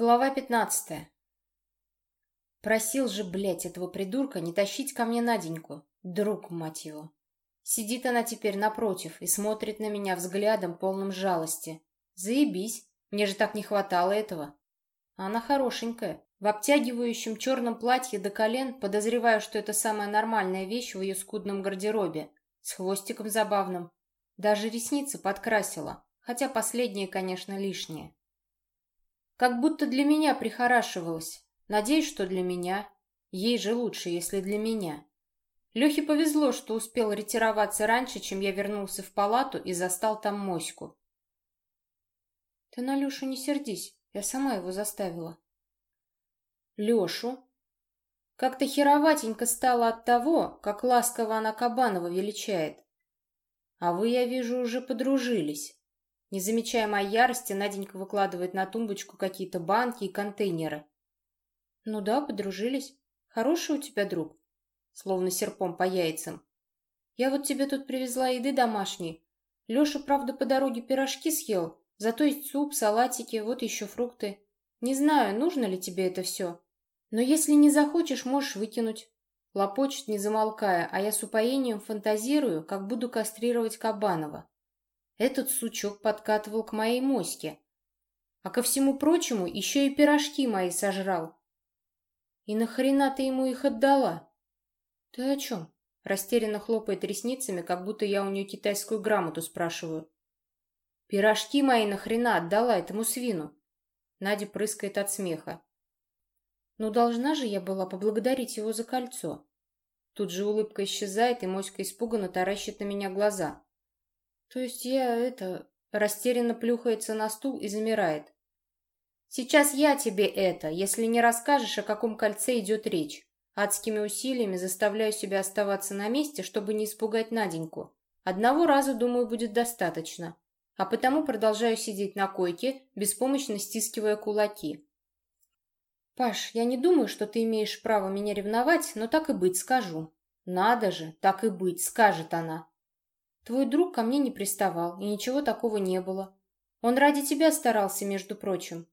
Глава пятнадцатая. Просил же, блядь, этого придурка не тащить ко мне Наденьку. Друг, мать его. Сидит она теперь напротив и смотрит на меня взглядом, полным жалости. Заебись, мне же так не хватало этого. Она хорошенькая, в обтягивающем черном платье до колен, подозреваю, что это самая нормальная вещь в ее скудном гардеробе, с хвостиком забавным. Даже ресницы подкрасила, хотя последние, конечно, лишние. Как будто для меня прихорашивалась. Надеюсь, что для меня. Ей же лучше, если для меня. Лехе повезло, что успел ретироваться раньше, чем я вернулся в палату и застал там моську. Ты на Лешу не сердись, я сама его заставила. Лешу? Как-то хероватенько стало от того, как ласково она Кабанова величает. А вы, я вижу, уже подружились. Не замечая моей ярости, Наденька выкладывает на тумбочку какие-то банки и контейнеры. «Ну да, подружились. Хороший у тебя друг?» Словно серпом по яйцам. «Я вот тебе тут привезла еды домашней. Леша, правда, по дороге пирожки съел, зато есть суп, салатики, вот еще фрукты. Не знаю, нужно ли тебе это все. Но если не захочешь, можешь выкинуть». Лопочет, не замолкая, а я с упоением фантазирую, как буду кастрировать Кабанова. Этот сучок подкатывал к моей моське. А ко всему прочему еще и пирожки мои сожрал. И нахрена ты ему их отдала? Ты о чем? Растерянно хлопает ресницами, как будто я у нее китайскую грамоту спрашиваю. Пирожки мои нахрена отдала этому свину? Надя прыскает от смеха. Ну, должна же я была поблагодарить его за кольцо. Тут же улыбка исчезает, и моська испуганно таращит на меня глаза. То есть я это... Растерянно плюхается на стул и замирает. Сейчас я тебе это, если не расскажешь, о каком кольце идет речь. Адскими усилиями заставляю себя оставаться на месте, чтобы не испугать Наденьку. Одного раза, думаю, будет достаточно. А потому продолжаю сидеть на койке, беспомощно стискивая кулаки. «Паш, я не думаю, что ты имеешь право меня ревновать, но так и быть скажу». «Надо же, так и быть», — скажет она. Твой друг ко мне не приставал, и ничего такого не было. Он ради тебя старался, между прочим.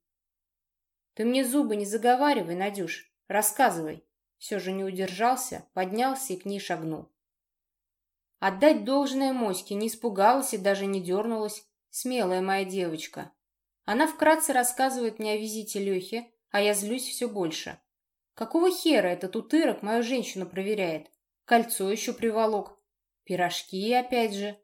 Ты мне зубы не заговаривай, Надюш. Рассказывай. Все же не удержался, поднялся и к ней шагнул. Отдать должное Моське не испугалась и даже не дернулась. Смелая моя девочка. Она вкратце рассказывает мне о визите Лехи, а я злюсь все больше. Какого хера этот утырок мою женщину проверяет? Кольцо еще приволок. Пирожки опять же.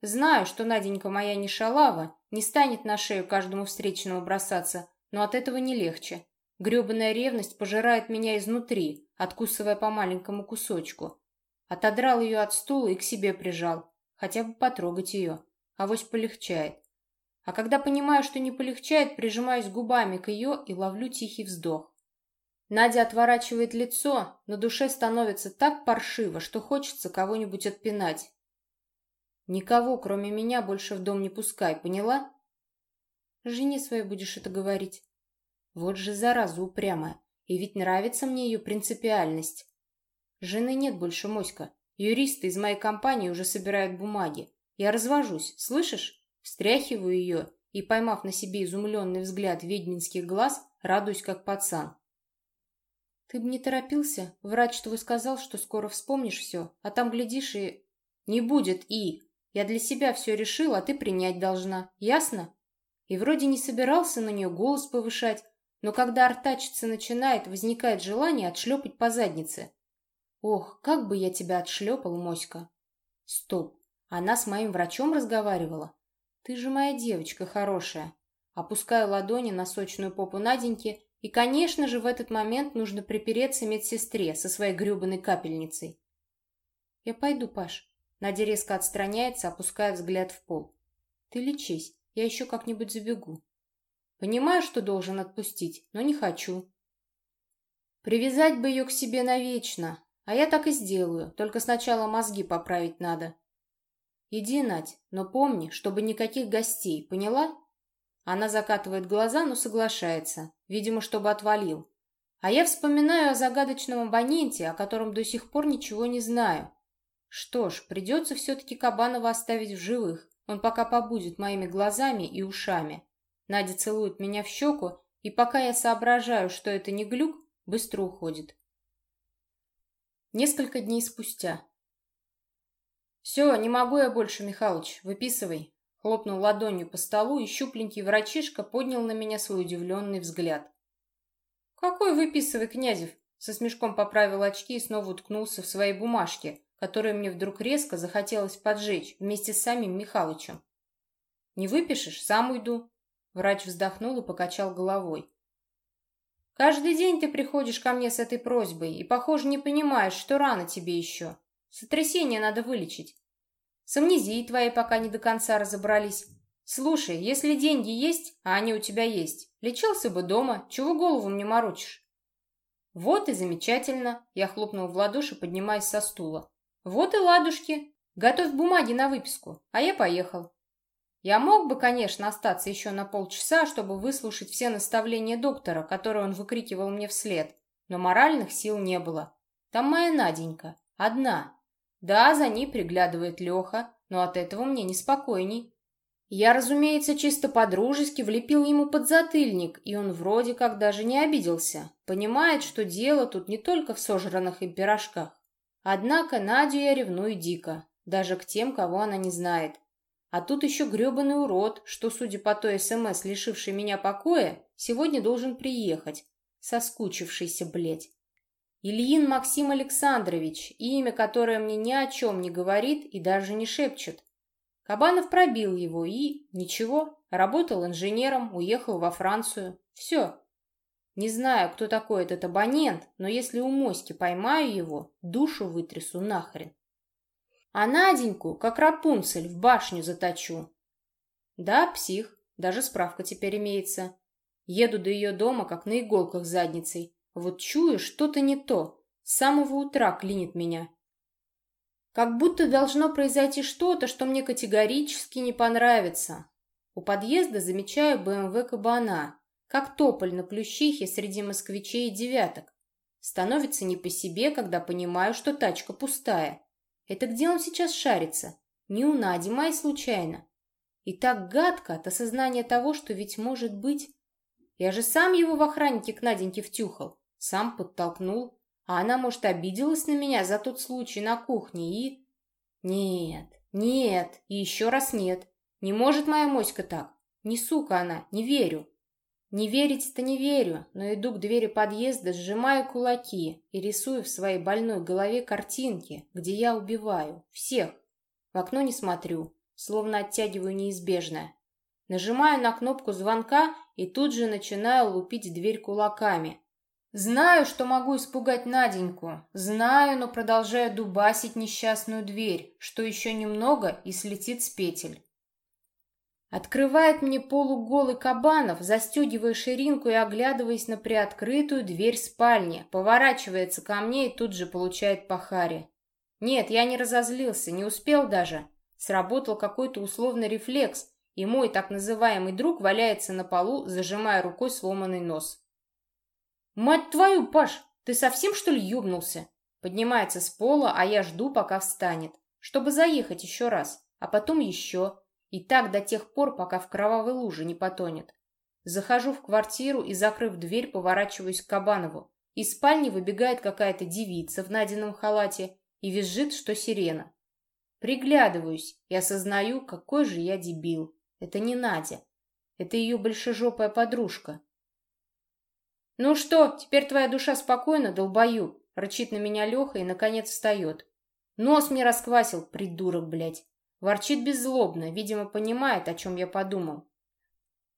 Знаю, что Наденька моя не шалава, не станет на шею каждому встречному бросаться, но от этого не легче. Гребаная ревность пожирает меня изнутри, откусывая по маленькому кусочку. Отодрал ее от стула и к себе прижал. Хотя бы потрогать ее. Авось полегчает. А когда понимаю, что не полегчает, прижимаюсь губами к ее и ловлю тихий вздох. Надя отворачивает лицо, на душе становится так паршиво, что хочется кого-нибудь отпинать. Никого, кроме меня, больше в дом не пускай, поняла? Жене своей будешь это говорить. Вот же зараза упрямая. И ведь нравится мне ее принципиальность. Жены нет больше, Моська. Юристы из моей компании уже собирают бумаги. Я развожусь, слышишь? Встряхиваю ее и, поймав на себе изумленный взгляд ведьминских глаз, радуюсь как пацан. Ты бы не торопился. Врач твой сказал, что скоро вспомнишь все, а там, глядишь, и... Не будет «и». Я для себя все решил, а ты принять должна. Ясно? И вроде не собирался на нее голос повышать, но когда артачиться начинает, возникает желание отшлепать по заднице. Ох, как бы я тебя отшлепал, Моська. Стоп, она с моим врачом разговаривала? Ты же моя девочка хорошая. Опускаю ладони на сочную попу Наденьки и, конечно же, в этот момент нужно припереться медсестре со своей гребаной капельницей. «Я пойду, Паш». Надя резко отстраняется, опуская взгляд в пол. «Ты лечись, я еще как-нибудь забегу». Понимаю, что должен отпустить, но не хочу. Привязать бы ее к себе навечно, а я так и сделаю, только сначала мозги поправить надо. Иди, Надь, но помни, чтобы никаких гостей, поняла? Она закатывает глаза, но соглашается, видимо, чтобы отвалил. А я вспоминаю о загадочном абоненте, о котором до сих пор ничего не знаю. Что ж, придется все-таки Кабанова оставить в живых. Он пока побудет моими глазами и ушами. Надя целует меня в щеку, и пока я соображаю, что это не глюк, быстро уходит. Несколько дней спустя. «Все, не могу я больше, Михалыч, выписывай», хлопнул ладонью по столу, и щупленький врачишка поднял на меня свой удивленный взгляд. «Какой выписывай, Князев?» Со смешком поправил очки и снова уткнулся в свои бумажки, которые мне вдруг резко захотелось поджечь вместе с самим Михалычем. «Не выпишешь? Сам уйду». Врач вздохнул и покачал головой. «Каждый день ты приходишь ко мне с этой просьбой и, похоже, не понимаешь, что рано тебе еще. Сотрясение надо вылечить. С амнезией твоей пока не до конца разобрались. Слушай, если деньги есть, а они у тебя есть, лечился бы дома, чего голову мне морочишь? Вот и замечательно, я хлопнул в ладоши, поднимаясь со стула. Вот и ладушки. Готовь бумаги на выписку, а я поехал. Я мог бы, конечно, остаться еще на полчаса, чтобы выслушать все наставления доктора, которые он выкрикивал мне вслед, но моральных сил не было. Там моя Наденька, одна. Да, за ней приглядывает Леха, но от этого мне неспокойней. Я, разумеется, чисто по-дружески влепил ему подзатыльник, и он вроде как даже не обиделся. Понимает, что дело тут не только в сожранных им пирожках. Однако Надю я ревную дико, даже к тем, кого она не знает. А тут еще гребаный урод, что, судя по той СМС, лишивший меня покоя, сегодня должен приехать. Соскучившийся, блядь. Ильин Максим Александрович, имя, которое мне ни о чем не говорит и даже не шепчет. Кабанов пробил его и... Ничего, работал инженером, уехал во Францию. Все. Не знаю, кто такой этот абонент, но если у Моськи поймаю его, душу вытрясу нахрен. А Наденьку, как Рапунцель, в башню заточу. Да, псих, даже справка теперь имеется. Еду до ее дома, как на иголках задницей. Вот чую, что-то не то. С самого утра клинит меня. Как будто должно произойти что-то, что мне категорически не понравится. У подъезда замечаю БМВ «Кабана», как тополь на плющихе среди москвичей и девяток. Становится не по себе, когда понимаю, что тачка пустая. Это где он сейчас шарится? Не у Нади Май случайно. И так гадко от осознания того, что ведь может быть... Я же сам его в охраннике к Наденьке втюхал, сам подтолкнул, а она, может, обиделась на меня за тот случай на кухне и... Нет, нет, и еще раз нет. Не может моя моська так. Не сука она, не верю. Не верить-то не верю, но иду к двери подъезда, сжимаю кулаки и рисую в своей больной голове картинки, где я убиваю. Всех. В окно не смотрю, словно оттягиваю неизбежное. Нажимаю на кнопку звонка и тут же начинаю лупить дверь кулаками. Знаю, что могу испугать Наденьку. Знаю, но продолжаю дубасить несчастную дверь, что еще немного и слетит с петель. Открывает мне полуголый Кабанов, застегивая ширинку и оглядываясь на приоткрытую дверь спальни, поворачивается ко мне и тут же получает по харе. Нет, я не разозлился, не успел даже. Сработал какой-то условный рефлекс, и мой так называемый друг валяется на полу, зажимая рукой сломанный нос. «Мать твою, Паш, ты совсем, что ли, ёбнулся?» Поднимается с пола, а я жду, пока встанет, чтобы заехать еще раз, а потом еще. И так до тех пор, пока в кровавой луже не потонет. Захожу в квартиру и, закрыв дверь, поворачиваюсь к Кабанову. Из спальни выбегает какая-то девица в Надином халате и визжит, что сирена. Приглядываюсь и осознаю, какой же я дебил. Это не Надя. Это ее большежопая подружка, «Ну что, теперь твоя душа спокойна, долбою?» Рычит на меня Леха и, наконец, встает. Нос мне расквасил, придурок, блядь. Ворчит беззлобно, видимо, понимает, о чем я подумал.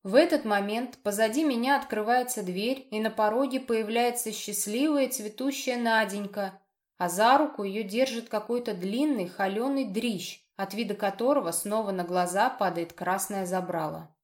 В этот момент позади меня открывается дверь, и на пороге появляется счастливая цветущая Наденька, а за руку ее держит какой-то длинный холеный дрищ, от вида которого снова на глаза падает красное забрало.